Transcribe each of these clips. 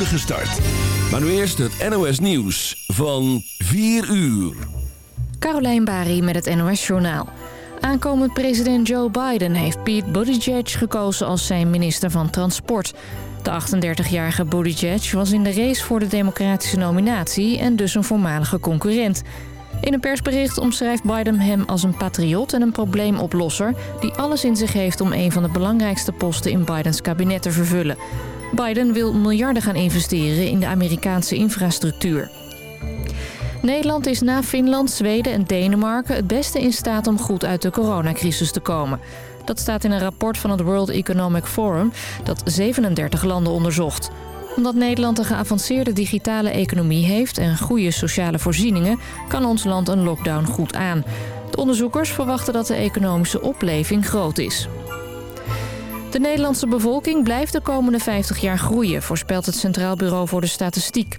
start. Maar nu eerst het NOS Nieuws van 4 uur. Carolijn Bari met het NOS Journaal. Aankomend president Joe Biden heeft Pete Buttigieg gekozen als zijn minister van Transport. De 38-jarige Buttigieg was in de race voor de democratische nominatie en dus een voormalige concurrent. In een persbericht omschrijft Biden hem als een patriot en een probleemoplosser... die alles in zich heeft om een van de belangrijkste posten in Bidens kabinet te vervullen. Biden wil miljarden gaan investeren in de Amerikaanse infrastructuur. Nederland is na Finland, Zweden en Denemarken het beste in staat om goed uit de coronacrisis te komen. Dat staat in een rapport van het World Economic Forum dat 37 landen onderzocht omdat Nederland een geavanceerde digitale economie heeft en goede sociale voorzieningen... kan ons land een lockdown goed aan. De onderzoekers verwachten dat de economische opleving groot is. De Nederlandse bevolking blijft de komende 50 jaar groeien... voorspelt het Centraal Bureau voor de Statistiek.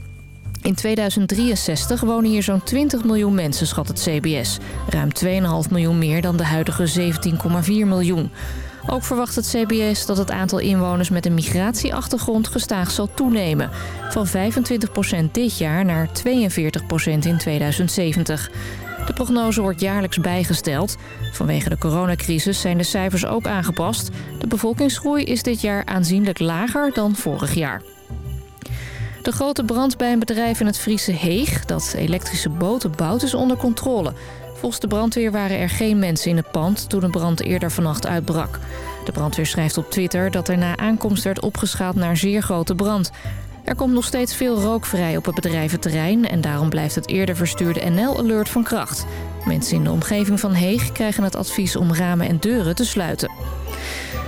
In 2063 wonen hier zo'n 20 miljoen mensen, schat het CBS. Ruim 2,5 miljoen meer dan de huidige 17,4 miljoen. Ook verwacht het CBS dat het aantal inwoners met een migratieachtergrond gestaag zal toenemen. Van 25% dit jaar naar 42% in 2070. De prognose wordt jaarlijks bijgesteld. Vanwege de coronacrisis zijn de cijfers ook aangepast. De bevolkingsgroei is dit jaar aanzienlijk lager dan vorig jaar. De grote brand bij een bedrijf in het Friese Heeg... dat elektrische boten bouwt, is onder controle. Volgens de brandweer waren er geen mensen in het pand toen de brand eerder vannacht uitbrak. De brandweer schrijft op Twitter dat er na aankomst werd opgeschaald naar zeer grote brand. Er komt nog steeds veel rook vrij op het bedrijventerrein... en daarom blijft het eerder verstuurde NL-alert van kracht. Mensen in de omgeving van Heeg krijgen het advies om ramen en deuren te sluiten.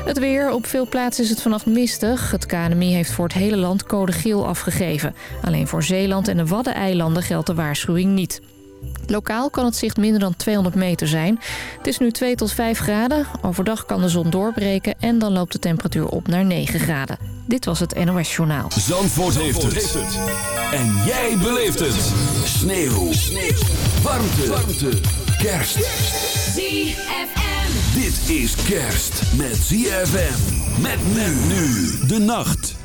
Het weer. Op veel plaatsen is het vannacht mistig. Het KNMI heeft voor het hele land code geel afgegeven. Alleen voor Zeeland en de Waddeneilanden geldt de waarschuwing niet. Lokaal kan het zicht minder dan 200 meter zijn. Het is nu 2 tot 5 graden. Overdag kan de zon doorbreken en dan loopt de temperatuur op naar 9 graden. Dit was het NOS Journaal. Zandvoort, heeft, het. En jij beleeft het. Sneeuw. Sneeuw. Warmte. Warmte. Kerst. ZFM. Dit is kerst met ZFM. Met men nu de nacht.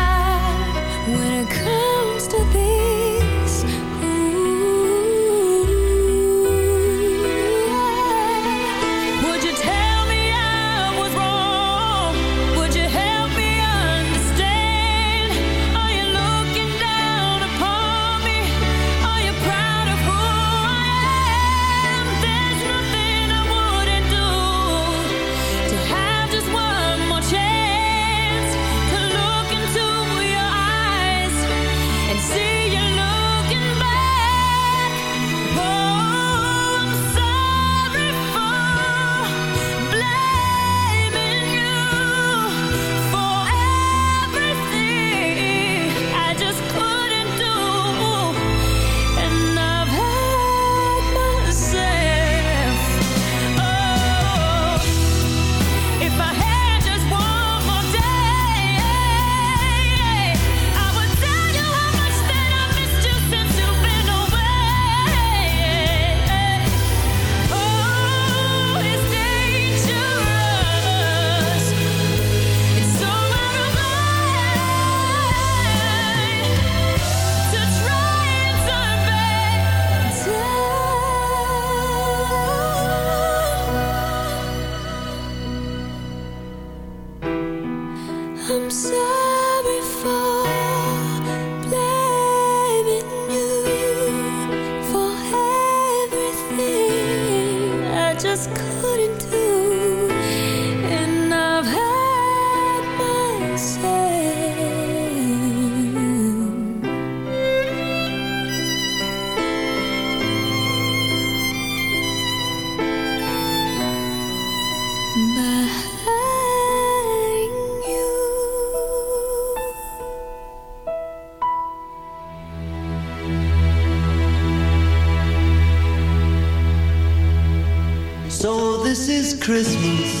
and see Christmas.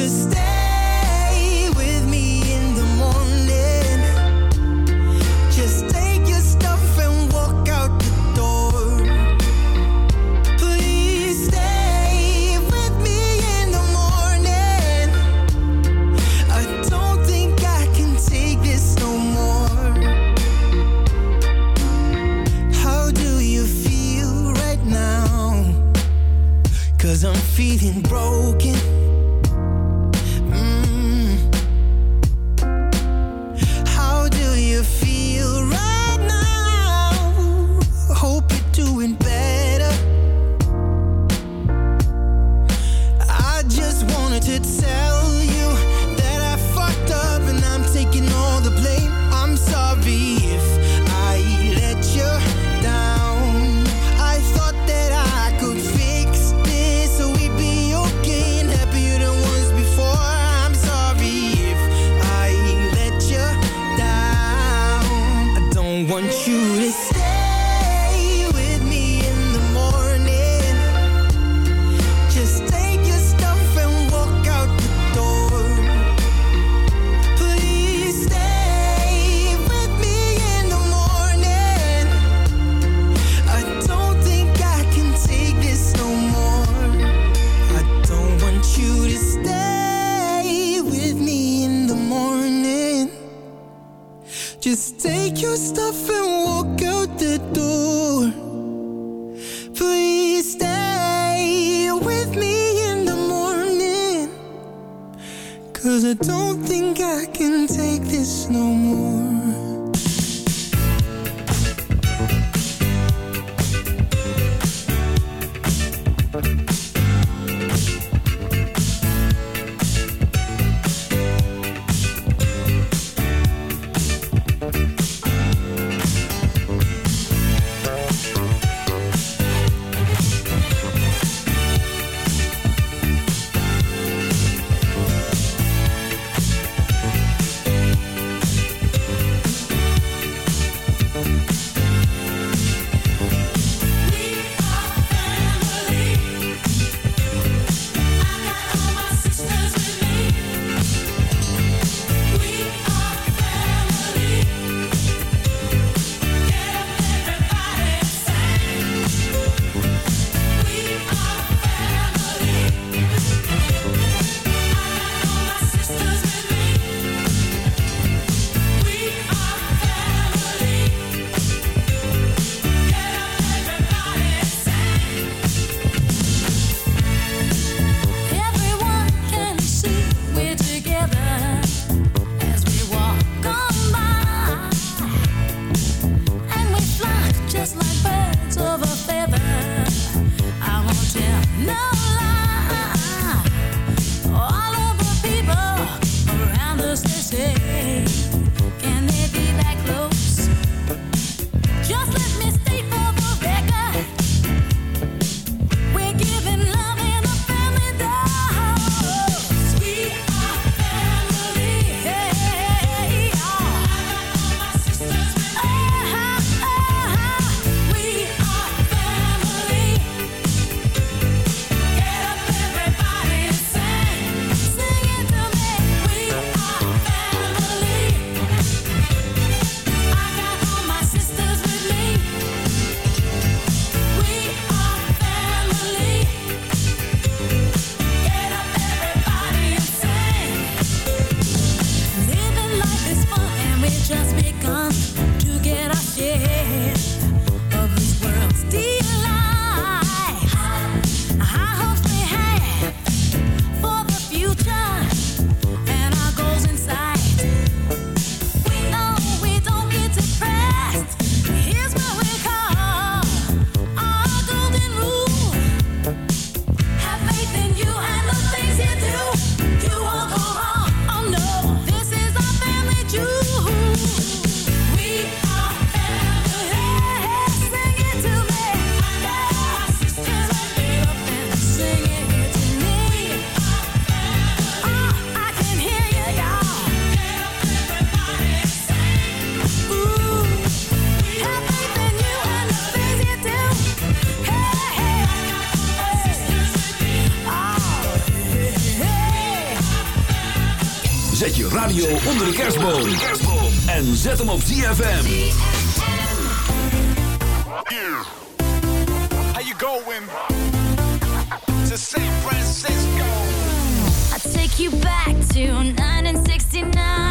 Take your zet hem op ZFM. How you going? To San Francisco. I'll take you back to 1969.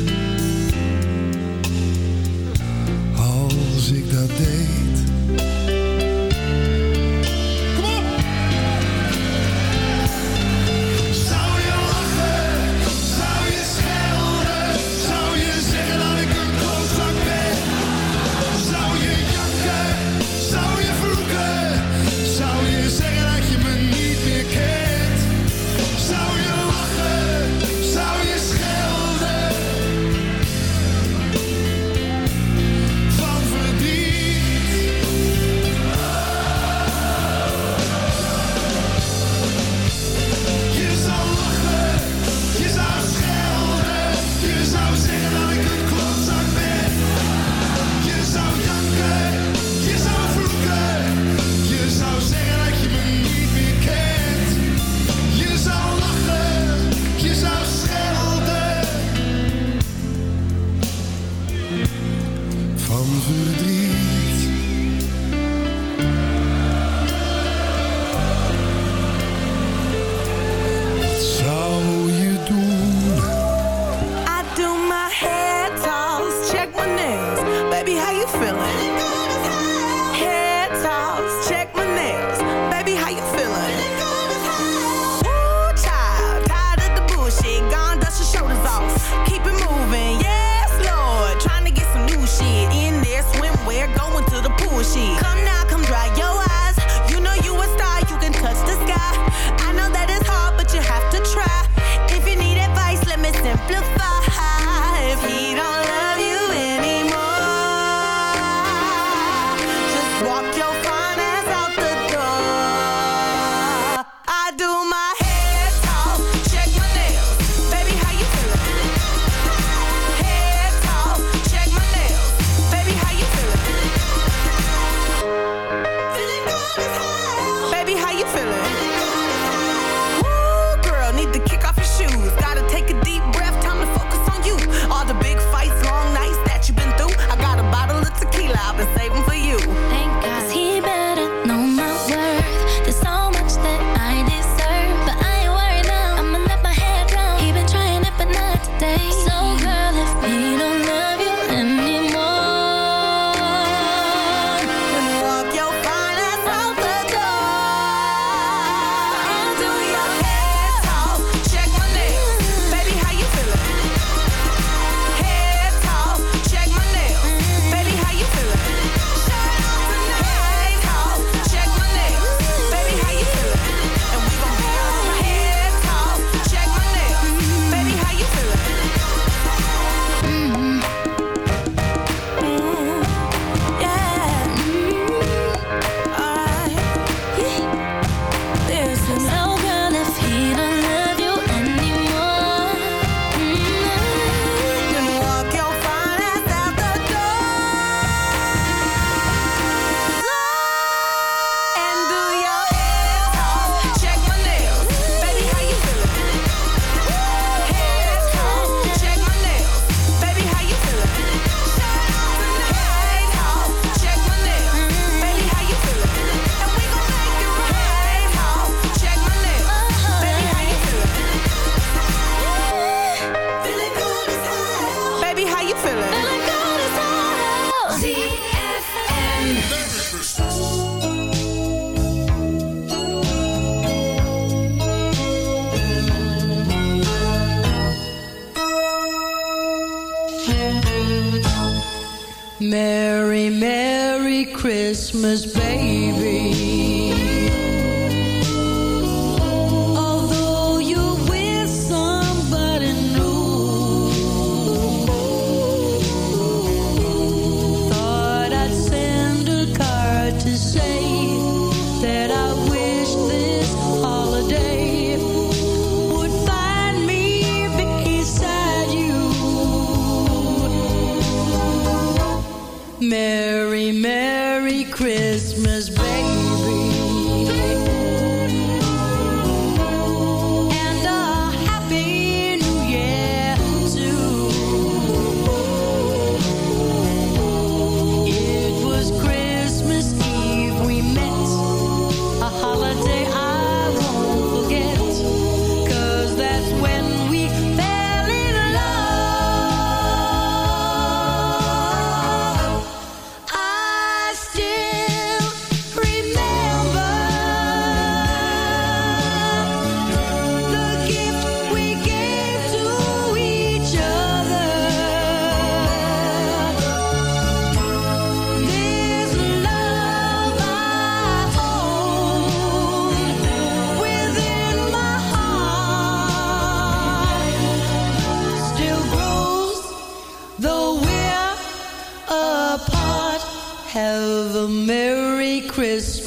Merry Christmas, baby.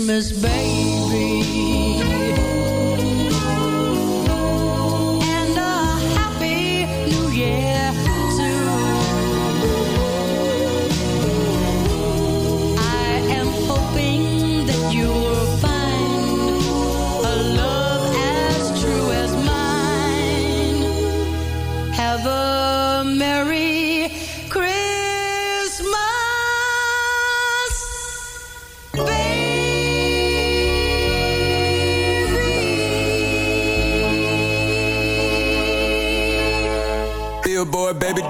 Christmas bell.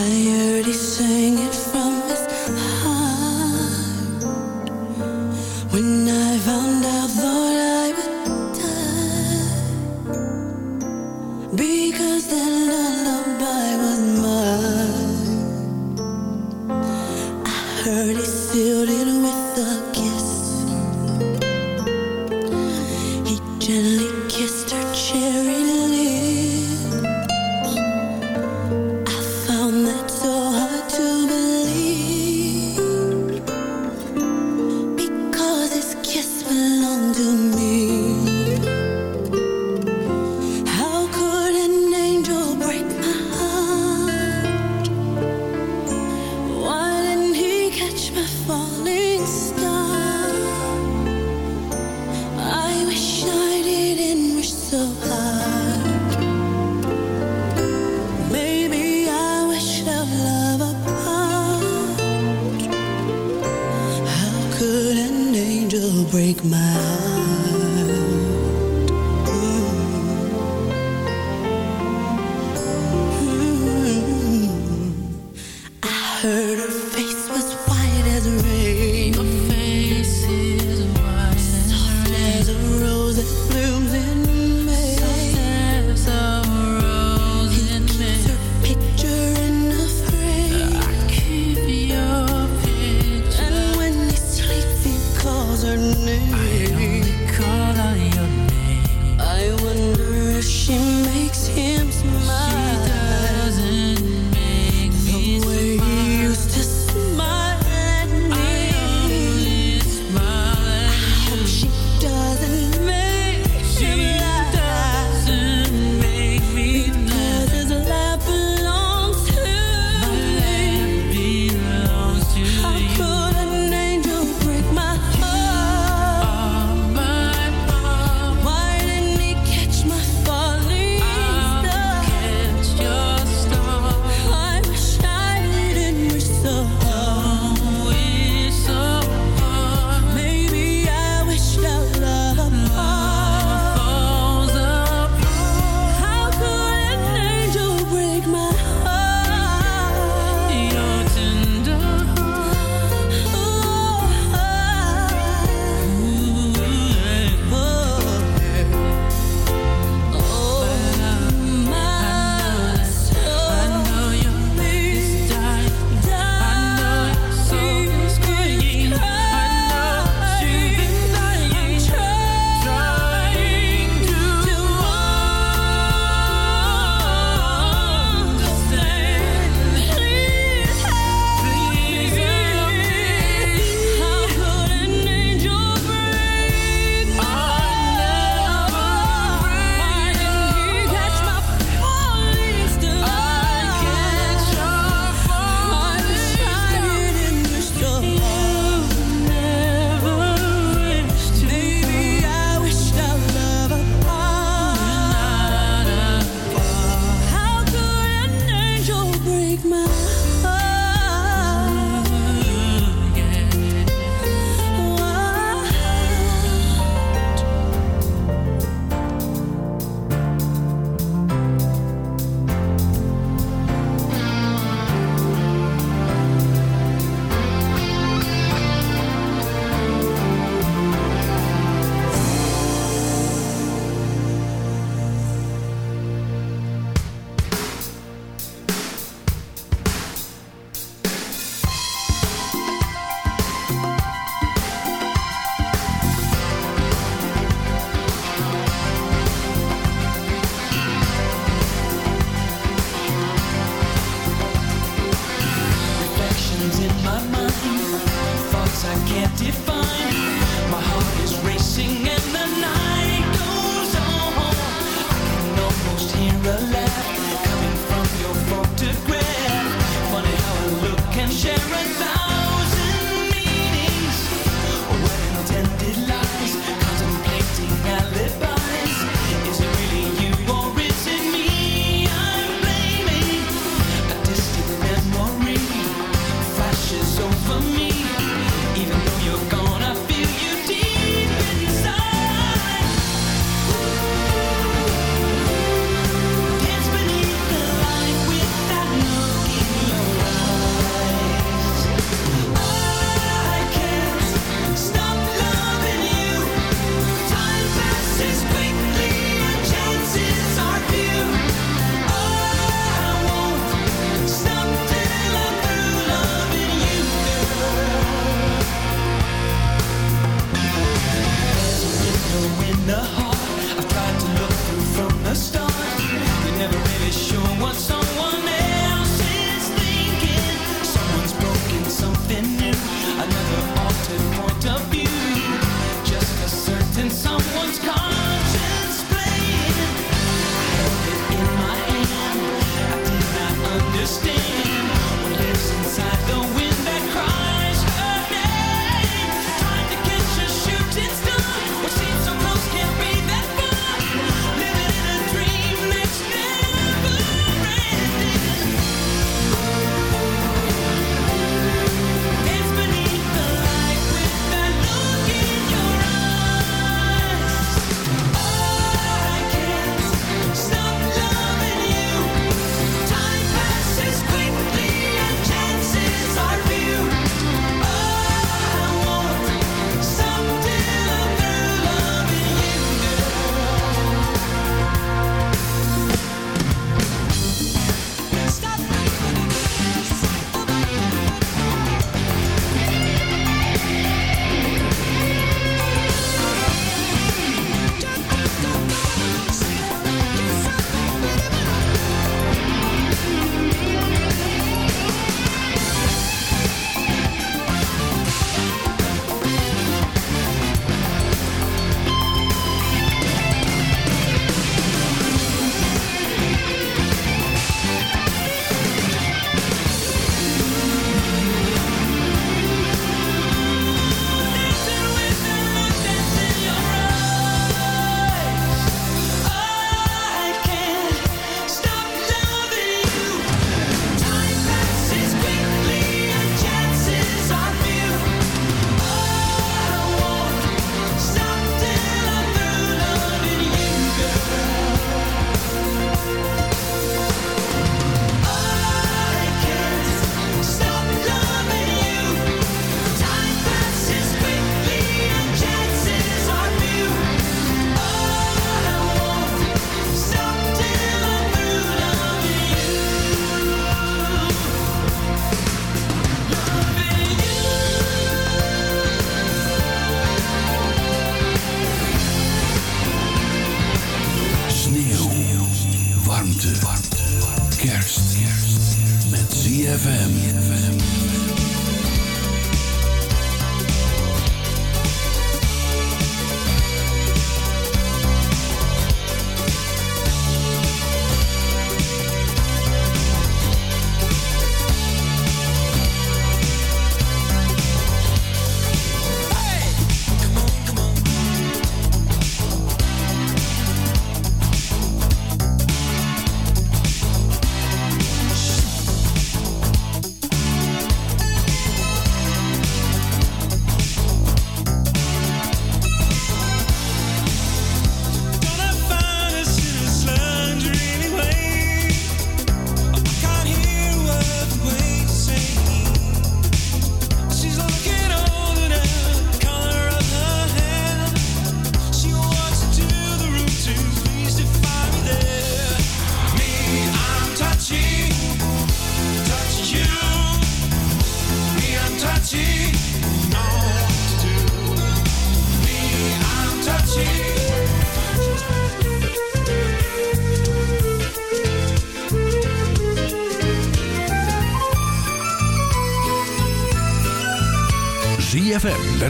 I already sang it